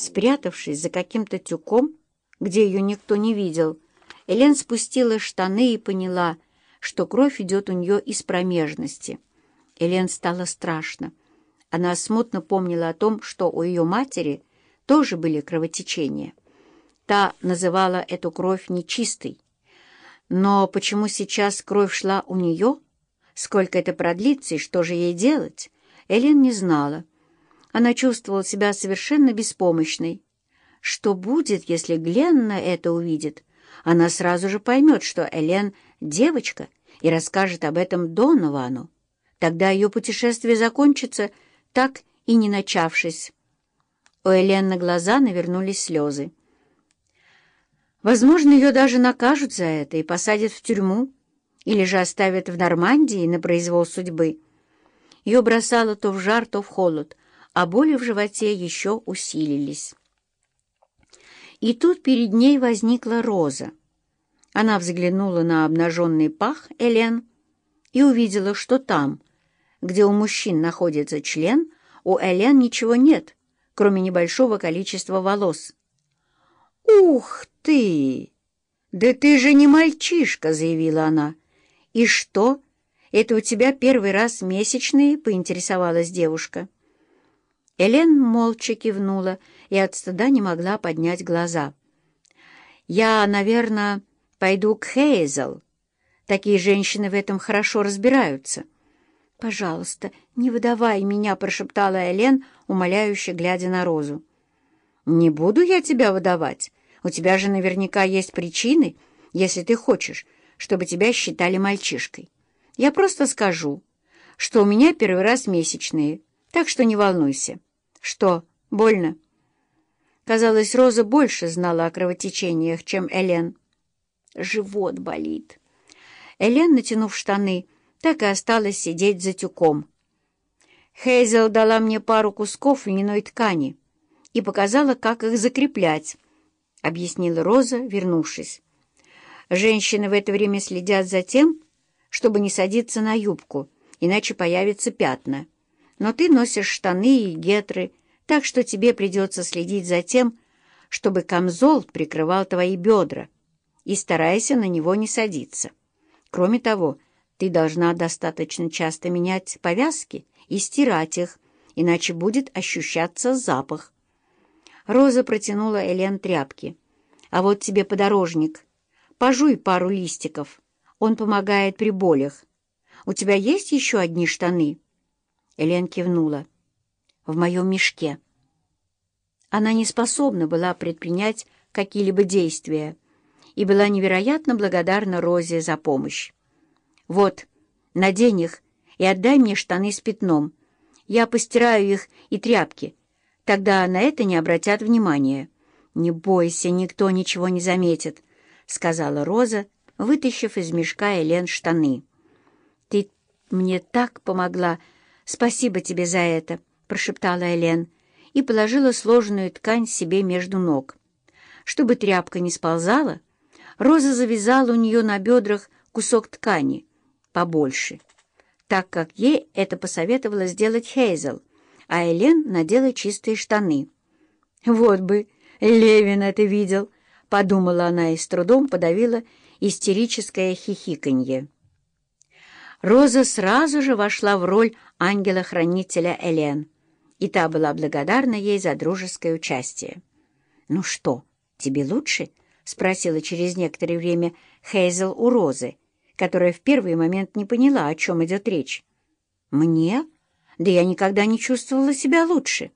Спрятавшись за каким-то тюком, где ее никто не видел, Элен спустила штаны и поняла, что кровь идет у нее из промежности. Элен стало страшно. Она смутно помнила о том, что у ее матери тоже были кровотечения. Та называла эту кровь нечистой. Но почему сейчас кровь шла у нее? Сколько это продлится и что же ей делать? Элен не знала. Она чувствовала себя совершенно беспомощной. Что будет, если Гленна это увидит? Она сразу же поймет, что Элен — девочка, и расскажет об этом Доновану. Тогда ее путешествие закончится, так и не начавшись. У Элен на глаза навернулись слезы. Возможно, ее даже накажут за это и посадят в тюрьму, или же оставят в Нормандии на произвол судьбы. Ее бросало то в жар, то в холод, а боли в животе еще усилились. И тут перед ней возникла Роза. Она взглянула на обнаженный пах Элен и увидела, что там, где у мужчин находится член, у Элен ничего нет, кроме небольшого количества волос. «Ух ты! Да ты же не мальчишка!» — заявила она. «И что? Это у тебя первый раз месячные?» — поинтересовалась девушка. Элен молча кивнула и от стыда не могла поднять глаза. «Я, наверное, пойду к Хейзел. Такие женщины в этом хорошо разбираются». «Пожалуйста, не выдавай меня», — прошептала Элен, умоляюще глядя на Розу. «Не буду я тебя выдавать. У тебя же наверняка есть причины, если ты хочешь, чтобы тебя считали мальчишкой. Я просто скажу, что у меня первый раз месячные, так что не волнуйся». «Что, больно?» Казалось, Роза больше знала о кровотечениях, чем Элен. Живот болит. Элен, натянув штаны, так и осталась сидеть за тюком. Хейзел дала мне пару кусков льняной ткани и показала, как их закреплять, — объяснила Роза, вернувшись. Женщины в это время следят за тем, чтобы не садиться на юбку, иначе появятся пятна но ты носишь штаны и гетры, так что тебе придется следить за тем, чтобы камзол прикрывал твои бедра, и старайся на него не садиться. Кроме того, ты должна достаточно часто менять повязки и стирать их, иначе будет ощущаться запах. Роза протянула Элен тряпки. «А вот тебе подорожник. Пожуй пару листиков. Он помогает при болях. У тебя есть еще одни штаны?» Элен кивнула. «В моем мешке». Она не способна была предпринять какие-либо действия и была невероятно благодарна Розе за помощь. «Вот, надень их и отдай мне штаны с пятном. Я постираю их и тряпки. Тогда на это не обратят внимания». «Не бойся, никто ничего не заметит», — сказала Роза, вытащив из мешка Элен штаны. «Ты мне так помогла!» «Спасибо тебе за это», — прошептала Элен и положила сложенную ткань себе между ног. Чтобы тряпка не сползала, Роза завязала у нее на бедрах кусок ткани побольше, так как ей это посоветовала сделать Хейзел, а Элен надела чистые штаны. «Вот бы Левин это видел», — подумала она и с трудом подавила истерическое хихиканье. Роза сразу же вошла в роль ангела-хранителя Элен, и та была благодарна ей за дружеское участие. «Ну что, тебе лучше?» — спросила через некоторое время Хейзел у Розы, которая в первый момент не поняла, о чем идет речь. «Мне? Да я никогда не чувствовала себя лучше».